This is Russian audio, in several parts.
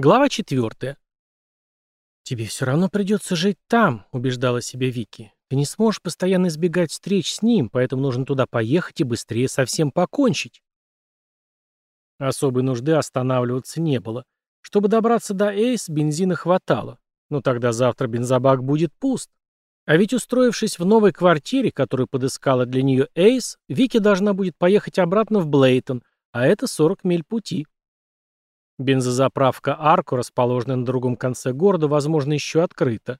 Глава 4. «Тебе все равно придется жить там», — убеждала себя Вики. «Ты не сможешь постоянно избегать встреч с ним, поэтому нужно туда поехать и быстрее совсем покончить». Особой нужды останавливаться не было. Чтобы добраться до Эйс, бензина хватало. Но тогда завтра бензобак будет пуст. А ведь устроившись в новой квартире, которую подыскала для нее Эйс, Вики должна будет поехать обратно в Блейтон, а это 40 миль пути. Бензозаправка «Арку», расположенная на другом конце города, возможно, еще открыта.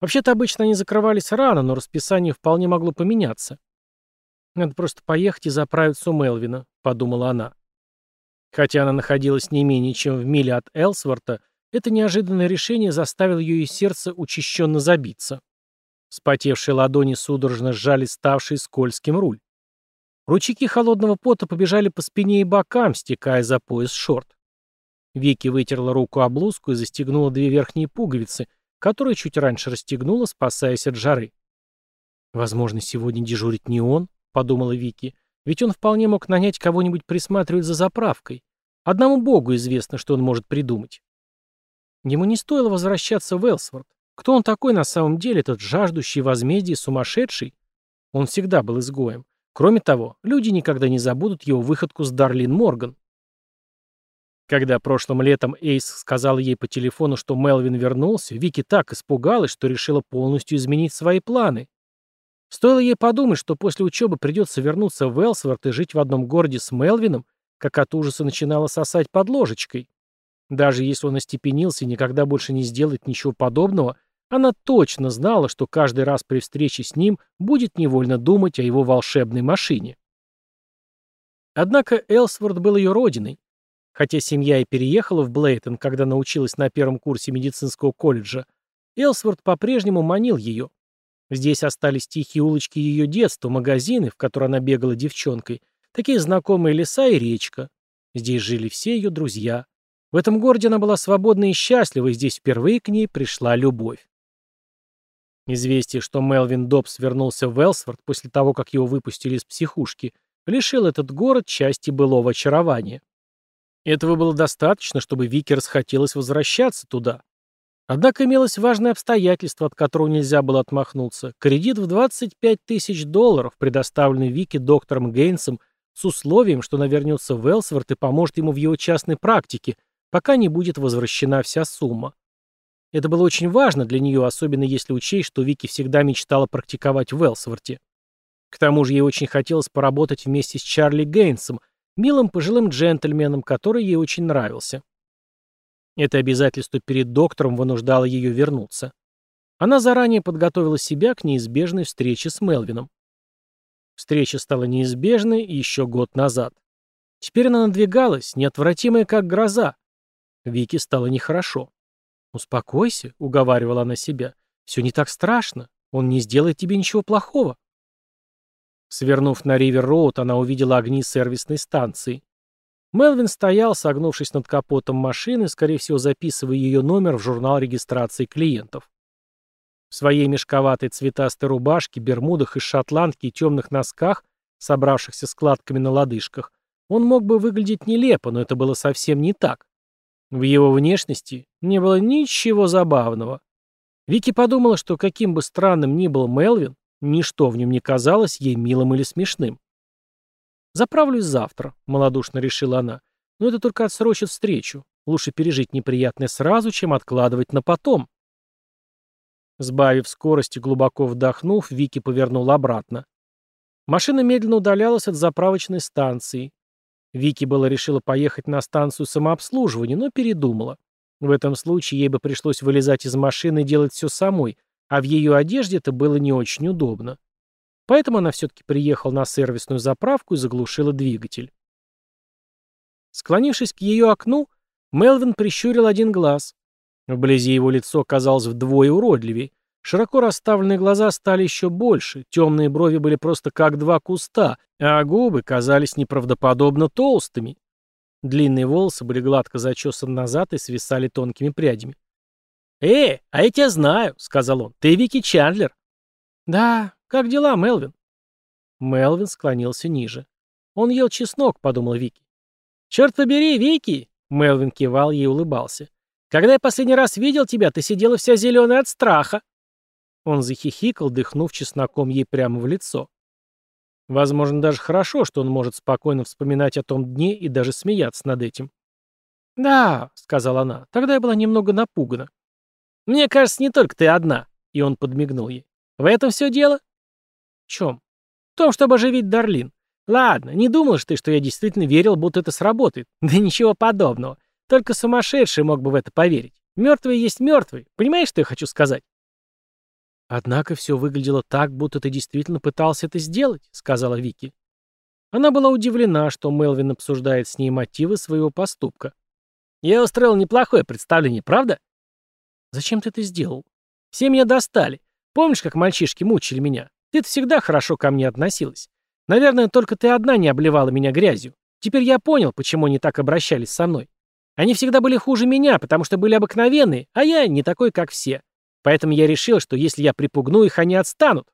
Вообще-то обычно они закрывались рано, но расписание вполне могло поменяться. «Надо просто поехать и заправиться у Мелвина», — подумала она. Хотя она находилась не менее чем в миле от Элсворта, это неожиданное решение заставило ее и сердце учащенно забиться. Спотевшие ладони судорожно сжали ставший скользким руль. Ручейки холодного пота побежали по спине и бокам, стекая за пояс шорт. Вики вытерла руку о блузку и застегнула две верхние пуговицы, которые чуть раньше расстегнула, спасаясь от жары. «Возможно, сегодня дежурит не он», — подумала Вики, «ведь он вполне мог нанять кого-нибудь присматривать за заправкой. Одному богу известно, что он может придумать». Ему не стоило возвращаться в Элсворт. Кто он такой на самом деле, этот жаждущий возмездия сумасшедший? Он всегда был изгоем. Кроме того, люди никогда не забудут его выходку с Дарлин Морган. Когда прошлым летом Эйс сказал ей по телефону, что Мелвин вернулся, Вики так испугалась, что решила полностью изменить свои планы. Стоило ей подумать, что после учебы придется вернуться в Элсворт и жить в одном городе с Мелвином, как от ужаса начинала сосать под ложечкой. Даже если он остепенился и никогда больше не сделает ничего подобного, она точно знала, что каждый раз при встрече с ним будет невольно думать о его волшебной машине. Однако Элсворт был ее родиной, Хотя семья и переехала в Блейтон, когда научилась на первом курсе медицинского колледжа, Элсворт по-прежнему манил ее. Здесь остались тихие улочки ее детства, магазины, в которые она бегала девчонкой, такие знакомые леса и речка. Здесь жили все ее друзья. В этом городе она была свободна и счастлива, и здесь впервые к ней пришла любовь. Известие, что Мелвин Добс вернулся в Элсворт после того, как его выпустили из психушки, лишил этот город части былого очарования. Этого было достаточно, чтобы Вики расхотелось возвращаться туда. Однако имелось важное обстоятельство, от которого нельзя было отмахнуться. Кредит в 25 тысяч долларов, предоставленный Вики доктором Гейнсом с условием, что она вернется в Элсворт и поможет ему в его частной практике, пока не будет возвращена вся сумма. Это было очень важно для нее, особенно если учесть, что Вики всегда мечтала практиковать в Элсворте. К тому же ей очень хотелось поработать вместе с Чарли Гейнсом – милым пожилым джентльменом, который ей очень нравился. Это обязательство перед доктором вынуждало ее вернуться. Она заранее подготовила себя к неизбежной встрече с Мелвином. Встреча стала неизбежной еще год назад. Теперь она надвигалась, неотвратимая как гроза. Вике стало нехорошо. «Успокойся», — уговаривала она себя. «Все не так страшно. Он не сделает тебе ничего плохого». Свернув на Ривер-Роуд, она увидела огни сервисной станции. Мелвин стоял, согнувшись над капотом машины, скорее всего, записывая ее номер в журнал регистрации клиентов. В своей мешковатой цветастой рубашке, бермудах из шотландки и темных носках, собравшихся складками на лодыжках, он мог бы выглядеть нелепо, но это было совсем не так. В его внешности не было ничего забавного. Вики подумала, что каким бы странным ни был Мелвин, Ничто в нем не казалось ей милым или смешным. «Заправлюсь завтра», — малодушно решила она. «Но это только отсрочит встречу. Лучше пережить неприятное сразу, чем откладывать на потом». Сбавив скорость и глубоко вдохнув, Вики повернула обратно. Машина медленно удалялась от заправочной станции. Вики было решила поехать на станцию самообслуживания, но передумала. В этом случае ей бы пришлось вылезать из машины и делать все самой, а в ее одежде это было не очень удобно. Поэтому она все-таки приехала на сервисную заправку и заглушила двигатель. Склонившись к ее окну, Мелвин прищурил один глаз. Вблизи его лицо казалось вдвое уродливее. Широко расставленные глаза стали еще больше, темные брови были просто как два куста, а губы казались неправдоподобно толстыми. Длинные волосы были гладко зачесаны назад и свисали тонкими прядями. «Э, а я тебя знаю», — сказал он. «Ты Вики Чандлер». «Да, как дела, Мелвин?» Мелвин склонился ниже. «Он ел чеснок», — подумал Вики. «Черт побери, Вики!» — Мелвин кивал и улыбался. Когда я последний раз видел тебя, ты сидела вся зеленая от страха». Он захихикал, дыхнув чесноком ей прямо в лицо. Возможно, даже хорошо, что он может спокойно вспоминать о том дне и даже смеяться над этим. «Да», — сказала она, — «тогда я была немного напугана». «Мне кажется, не только ты одна», — и он подмигнул ей. «В этом все дело?» «В чем?» «В том, чтобы оживить Дарлин. Ладно, не думаешь ты, что я действительно верил, будто это сработает. Да ничего подобного. Только сумасшедший мог бы в это поверить. Мертвый есть мертвый. Понимаешь, что я хочу сказать?» «Однако все выглядело так, будто ты действительно пытался это сделать», — сказала Вики. Она была удивлена, что Мелвин обсуждает с ней мотивы своего поступка. «Я устроил неплохое представление, правда?» «Зачем ты это сделал? Все меня достали. Помнишь, как мальчишки мучили меня? Ты всегда хорошо ко мне относилась. Наверное, только ты одна не обливала меня грязью. Теперь я понял, почему они так обращались со мной. Они всегда были хуже меня, потому что были обыкновенные, а я не такой, как все. Поэтому я решил, что если я припугну их, они отстанут.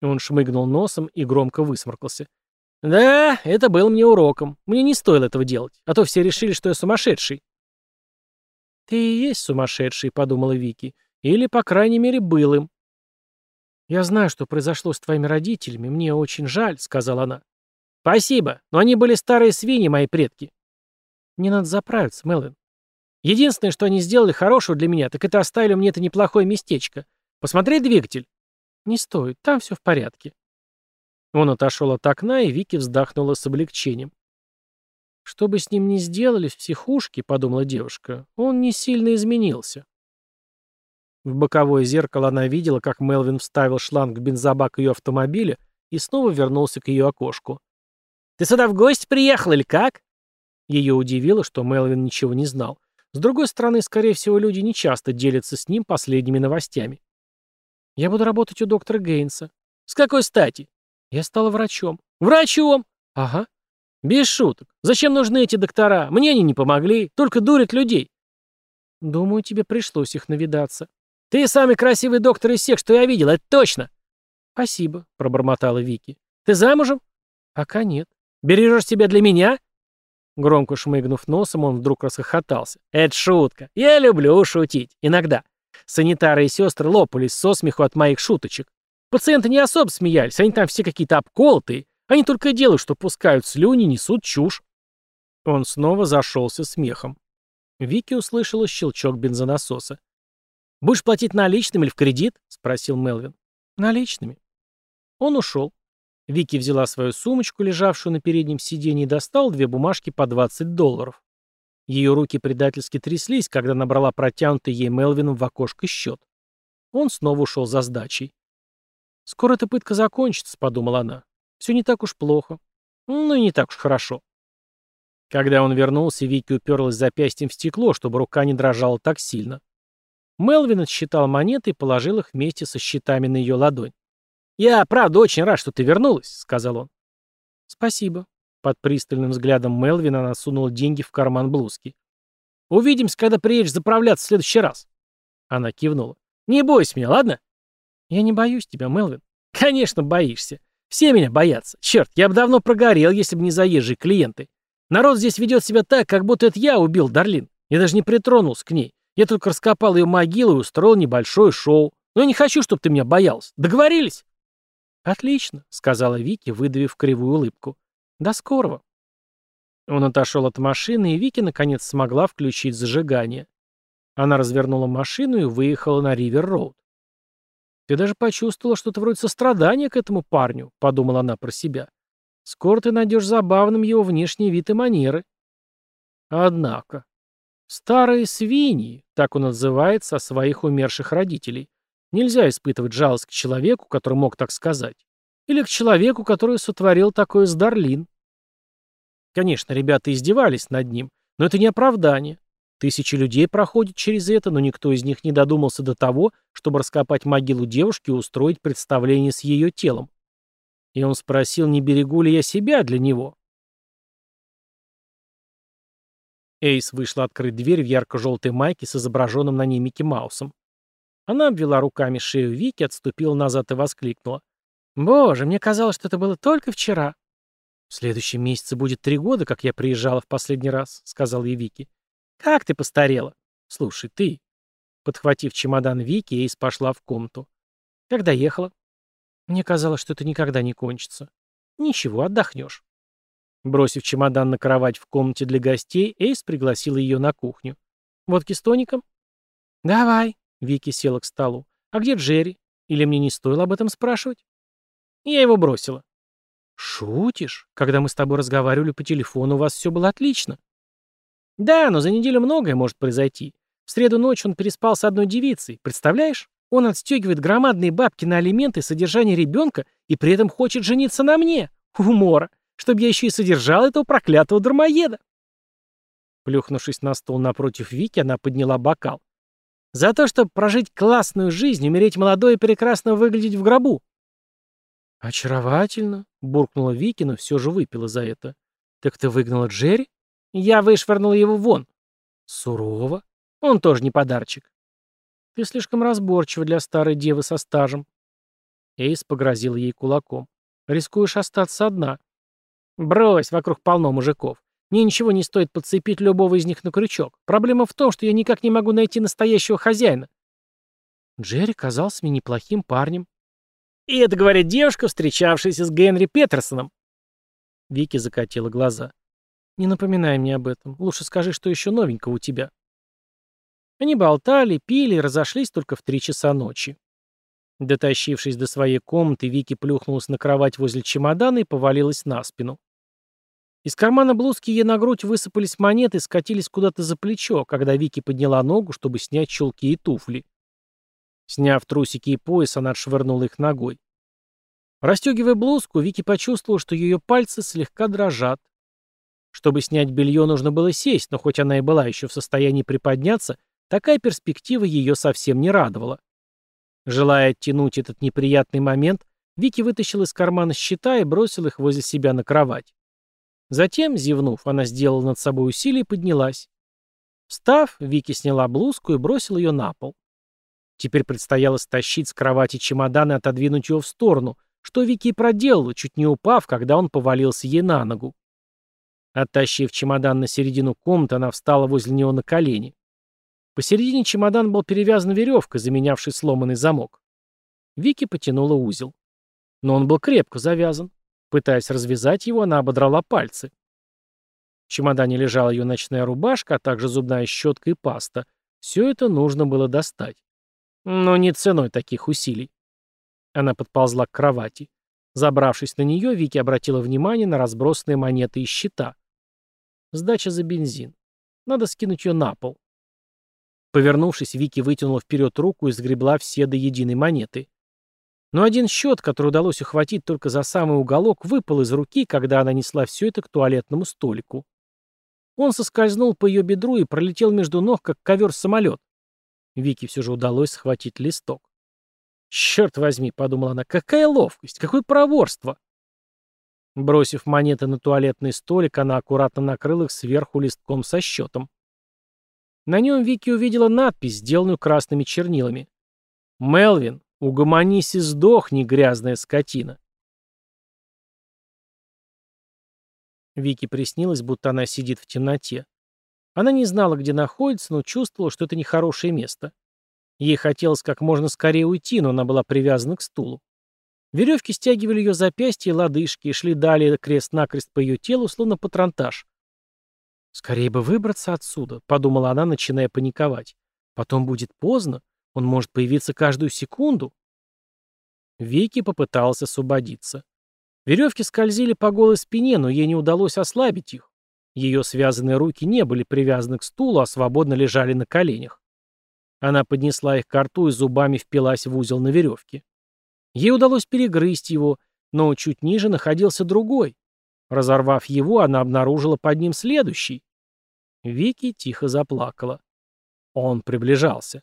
Он шмыгнул носом и громко высморкался. Да, это был мне уроком. Мне не стоило этого делать, а то все решили, что я сумасшедший. Ты и есть сумасшедший, подумала Вики. Или, по крайней мере, был им. «Я знаю, что произошло с твоими родителями. Мне очень жаль», — сказала она. «Спасибо, но они были старые свиньи, мои предки». «Мне надо заправиться, Мелвин. Единственное, что они сделали хорошего для меня, так это оставили мне это неплохое местечко. Посмотреть двигатель?» «Не стоит, там все в порядке». Он отошел от окна, и Вики вздохнула с облегчением. «Что бы с ним ни сделали в психушке», — подумала девушка, — «он не сильно изменился». В боковое зеркало она видела, как Мелвин вставил шланг в бензобак ее автомобиля и снова вернулся к ее окошку. «Ты сюда в гости приехал или как?» Ее удивило, что Мелвин ничего не знал. С другой стороны, скорее всего, люди не часто делятся с ним последними новостями. «Я буду работать у доктора Гейнса». «С какой стати?» «Я стала врачом». «Врачом?» «Ага». «Без шуток. Зачем нужны эти доктора? Мне они не помогли, только дурят людей». «Думаю, тебе пришлось их навидаться». «Ты самый красивый доктор из всех, что я видел, это точно!» «Спасибо», — пробормотала Вики. «Ты замужем?» «Пока нет». «Бережешь себя для меня?» Громко шмыгнув носом, он вдруг расхохотался. «Это шутка. Я люблю шутить. Иногда. Санитары и сестры лопались со смеху от моих шуточек. Пациенты не особо смеялись, они там все какие-то обколотые. Они только делают, что пускают слюни, несут чушь». Он снова зашелся смехом. Вики услышала щелчок бензонасоса. «Будешь платить наличными или в кредит?» — спросил Мелвин. «Наличными». Он ушел. Вики взяла свою сумочку, лежавшую на переднем сиденье, и достала две бумажки по 20 долларов. Ее руки предательски тряслись, когда набрала протянутый ей Мелвином в окошко счет. Он снова ушел за сдачей. «Скоро эта пытка закончится», — подумала она. «Все не так уж плохо. Ну и не так уж хорошо». Когда он вернулся, Вики уперлась запястьем в стекло, чтобы рука не дрожала так сильно. Мелвин отсчитал монеты и положил их вместе со счетами на ее ладонь. «Я, правда, очень рад, что ты вернулась», — сказал он. «Спасибо». Под пристальным взглядом Мелвина она сунула деньги в карман блузки. «Увидимся, когда приедешь заправляться в следующий раз». Она кивнула. «Не бойся меня, ладно?» «Я не боюсь тебя, Мелвин». «Конечно, боишься. Все меня боятся. Черт, я бы давно прогорел, если бы не заезжие клиенты. Народ здесь ведет себя так, как будто это я убил Дарлин. Я даже не притронулся к ней. Я только раскопал ее могилу и устроил небольшое шоу. Но я не хочу, чтобы ты меня боялся. Договорились?» «Отлично», — сказала Вики, выдавив кривую улыбку. «До скорого». Он отошел от машины, и Вики наконец смогла включить зажигание. Она развернула машину и выехала на Ривер-Роуд. «Ты даже почувствовала что-то вроде сострадания к этому парню», — подумала она про себя. «Скоро ты найдешь забавным его внешний вид и манеры». Однако, Старые свиньи, так он отзывается о своих умерших родителей. Нельзя испытывать жалость к человеку, который мог так сказать. Или к человеку, который сотворил такое с Дарлин. Конечно, ребята издевались над ним, но это не оправдание. Тысячи людей проходят через это, но никто из них не додумался до того, чтобы раскопать могилу девушки и устроить представление с ее телом. И он спросил, не берегу ли я себя для него. Эйс вышла открыть дверь в ярко-желтой майке с изображенным на ней Микки Маусом. Она обвела руками шею Вики, отступила назад и воскликнула. «Боже, мне казалось, что это было только вчера». «В следующем месяце будет три года, как я приезжала в последний раз», — сказал ей Вики. «Как ты постарела?» «Слушай, ты...» Подхватив чемодан Вики, Эйс пошла в комнату. «Когда ехала?» «Мне казалось, что это никогда не кончится». «Ничего, отдохнешь». Бросив чемодан на кровать в комнате для гостей, Эйс пригласила ее на кухню. «Водки с тоником?» «Давай», — Вики села к столу. «А где Джерри? Или мне не стоило об этом спрашивать?» «Я его бросила». «Шутишь? Когда мы с тобой разговаривали по телефону, у вас все было отлично». «Да, но за неделю многое может произойти. В среду ночью он переспал с одной девицей, представляешь? Он отстегивает громадные бабки на алименты и содержание ребенка и при этом хочет жениться на мне. Умора. Чтобы я еще и содержал этого проклятого дармоеда». Плюхнувшись на стол напротив Вики, она подняла бокал. «За то, чтобы прожить классную жизнь, умереть молодой и прекрасно выглядеть в гробу». «Очаровательно», — буркнула Вики, но все же выпила за это. «Так ты выгнала Джерри?» «Я вышвырнула его вон». «Сурово. Он тоже не подарочек». «Ты слишком разборчива для старой девы со стажем». Эйс погрозил ей кулаком. «Рискуешь остаться одна». «Брось, вокруг полно мужиков. Мне ничего не стоит подцепить любого из них на крючок. Проблема в том, что я никак не могу найти настоящего хозяина». Джерри казался мне неплохим парнем. И это говорит девушка, встречавшаяся с Генри Петерсоном. Вики закатила глаза. Не напоминай мне об этом. Лучше скажи, что еще новенького у тебя. Они болтали, пили и разошлись только в три часа ночи. Дотащившись до своей комнаты, Вики плюхнулась на кровать возле чемодана и повалилась на спину. Из кармана блузки ей на грудь высыпались монеты и скатились куда-то за плечо, когда Вики подняла ногу, чтобы снять чулки и туфли. Сняв трусики и пояс, она отшвырнула их ногой. Растегивая блузку, Вики почувствовала, что ее пальцы слегка дрожат. Чтобы снять белье, нужно было сесть, но хоть она и была еще в состоянии приподняться, такая перспектива ее совсем не радовала. Желая оттянуть этот неприятный момент, Вики вытащила из кармана счета и бросила их возле себя на кровать. Затем, зевнув, она сделала над собой усилие и поднялась. Встав, Вики сняла блузку и бросила ее на пол. Теперь предстояло стащить с кровати чемодан и отодвинуть его в сторону, что Вики и проделала, чуть не упав, когда он повалился ей на ногу. Оттащив чемодан на середину комнаты, она встала возле него на колени. Посередине чемодан был перевязан веревкой, заменявшей сломанный замок. Вики потянула узел. Но он был крепко завязан. Пытаясь развязать его, она ободрала пальцы. В чемодане лежала ее ночная рубашка, а также зубная щетка и паста. Все это нужно было достать. Но не ценой таких усилий. Она подползла к кровати. Забравшись на нее, Вики обратила внимание на разбросанные монеты и счета. Сдача за бензин. Надо скинуть ее на пол. Повернувшись, Вики вытянула вперед руку и сгребла все до единой монеты. Но один счет, который удалось ухватить только за самый уголок, выпал из руки, когда она несла все это к туалетному столику. Он соскользнул по ее бедру и пролетел между ног, как ковер-самолет. Вике все же удалось схватить листок. «Черт возьми», — подумала она, — «какая ловкость, какое проворство!» Бросив монеты на туалетный столик, она аккуратно накрыла их сверху листком со счетом. На нем Вики увидела надпись, сделанную красными чернилами. «Мелвин, угомонись и сдохни, грязная скотина!» Вики приснилось, будто она сидит в темноте. Она не знала, где находится, но чувствовала, что это нехорошее место. Ей хотелось как можно скорее уйти, но она была привязана к стулу. Веревки стягивали ее запястья и лодыжки и шли далее крест-накрест по ее телу, словно патронтаж. «Скорее бы выбраться отсюда», — подумала она, начиная паниковать. «Потом будет поздно. Он может появиться каждую секунду». Вики попытался освободиться. Веревки скользили по голой спине, но ей не удалось ослабить их. Ее связанные руки не были привязаны к стулу, а свободно лежали на коленях. Она поднесла их к рту и зубами впилась в узел на веревке. Ей удалось перегрызть его, но чуть ниже находился другой. Разорвав его, она обнаружила под ним следующий. Вики тихо заплакала. Он приближался.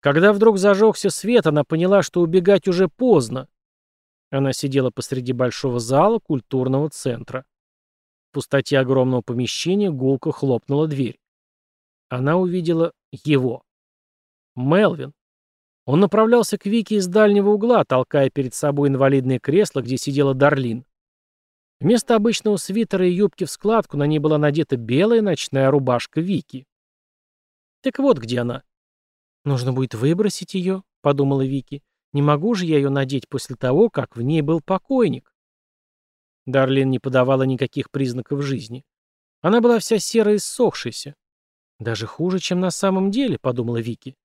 Когда вдруг зажегся свет, она поняла, что убегать уже поздно. Она сидела посреди большого зала культурного центра пустоте огромного помещения гулко хлопнула дверь. Она увидела его. Мелвин. Он направлялся к Вике из дальнего угла, толкая перед собой инвалидное кресло, где сидела Дарлин. Вместо обычного свитера и юбки в складку на ней была надета белая ночная рубашка Вики. Так вот где она. «Нужно будет выбросить ее», — подумала Вики. «Не могу же я ее надеть после того, как в ней был покойник». Дарлин не подавала никаких признаков жизни. Она была вся серая и ссохшаяся. «Даже хуже, чем на самом деле», — подумала Вики.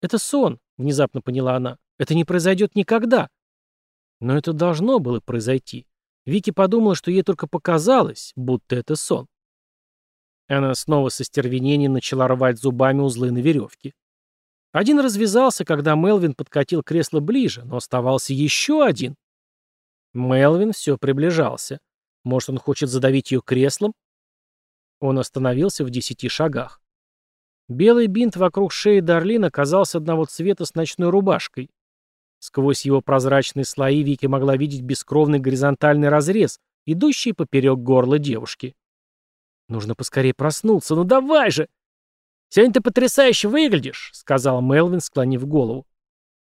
«Это сон», — внезапно поняла она. «Это не произойдет никогда». Но это должно было произойти. Вики подумала, что ей только показалось, будто это сон. Она снова со стервенением начала рвать зубами узлы на веревке. Один развязался, когда Мелвин подкатил кресло ближе, но оставался еще один. Мелвин все приближался. Может, он хочет задавить ее креслом? Он остановился в десяти шагах. Белый бинт вокруг шеи Дарлин оказался одного цвета с ночной рубашкой. Сквозь его прозрачные слои Вики могла видеть бескровный горизонтальный разрез, идущий поперек горла девушки. «Нужно поскорее проснуться, ну давай же!» «Сегодня ты потрясающе выглядишь», — сказал Мелвин, склонив голову.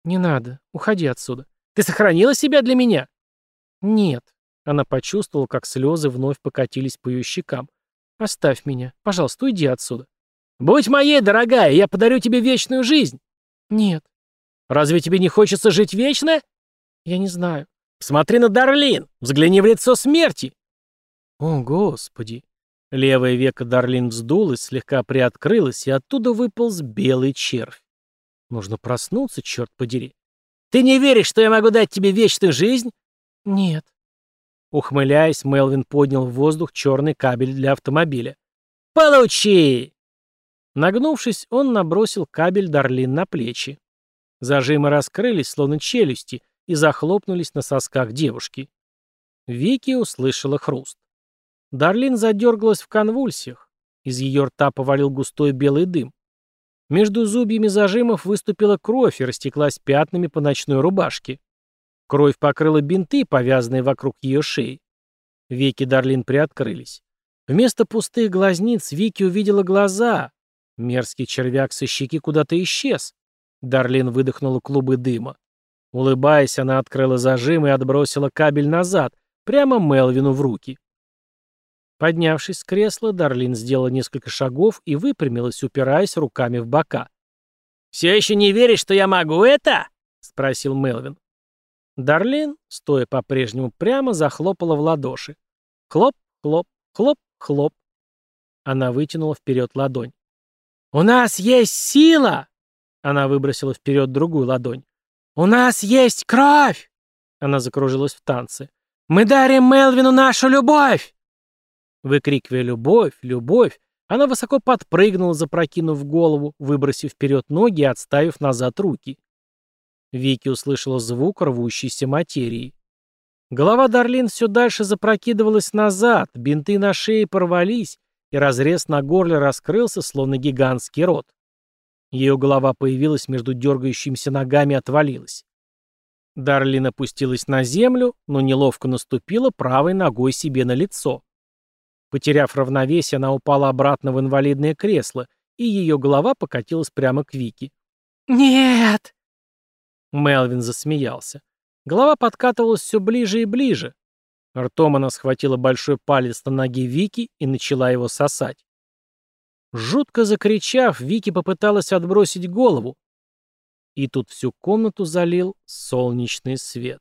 «Не надо, уходи отсюда. Ты сохранила себя для меня?» «Нет». Она почувствовала, как слезы вновь покатились по ее щекам. «Оставь меня. Пожалуйста, уйди отсюда». «Будь моей, дорогая, я подарю тебе вечную жизнь». «Нет». «Разве тебе не хочется жить вечно?» «Я не знаю». «Смотри на Дарлин! Взгляни в лицо смерти!» «О, Господи!» Левое веко Дарлин вздулось, слегка приоткрылось, и оттуда выполз белый червь. Нужно проснуться, черт подери. «Ты не веришь, что я могу дать тебе вечную жизнь?» «Нет». Ухмыляясь, Мелвин поднял в воздух черный кабель для автомобиля. «Получи!» Нагнувшись, он набросил кабель Дарлин на плечи. Зажимы раскрылись, словно челюсти, и захлопнулись на сосках девушки. Вики услышала хруст. Дарлин задергалась в конвульсиях. Из ее рта повалил густой белый дым. Между зубьями зажимов выступила кровь и растеклась пятнами по ночной рубашке. Кровь покрыла бинты, повязанные вокруг ее шеи. Веки Дарлин приоткрылись. Вместо пустых глазниц Вики увидела глаза. Мерзкий червяк со щеки куда-то исчез. Дарлин выдохнула клубы дыма. Улыбаясь, она открыла зажим и отбросила кабель назад, прямо Мелвину в руки. Поднявшись с кресла, Дарлин сделала несколько шагов и выпрямилась, упираясь руками в бока. «Все еще не веришь, что я могу это?» — спросил Мелвин. Дарлин, стоя по-прежнему прямо, захлопала в ладоши. Хлоп, хлоп, хлоп, хлоп. Она вытянула вперед ладонь. «У нас есть сила!» Она выбросила вперед другую ладонь. «У нас есть кровь!» Она закружилась в танце. «Мы дарим Мелвину нашу любовь!» Выкрикивая «любовь, любовь», она высоко подпрыгнула, запрокинув голову, выбросив вперед ноги и отставив назад руки. Вики услышала звук рвущейся материи. Голова Дарлин все дальше запрокидывалась назад, бинты на шее порвались, и разрез на горле раскрылся, словно гигантский рот. Ее голова появилась между дергающимися ногами и отвалилась. Дарлин опустилась на землю, но неловко наступила правой ногой себе на лицо. Потеряв равновесие, она упала обратно в инвалидное кресло, и ее голова покатилась прямо к Вики. «Нет!» Мелвин засмеялся. Голова подкатывалась все ближе и ближе. Ртом она схватила большой палец на ноге Вики и начала его сосать. Жутко закричав, Вики попыталась отбросить голову. И тут всю комнату залил солнечный свет.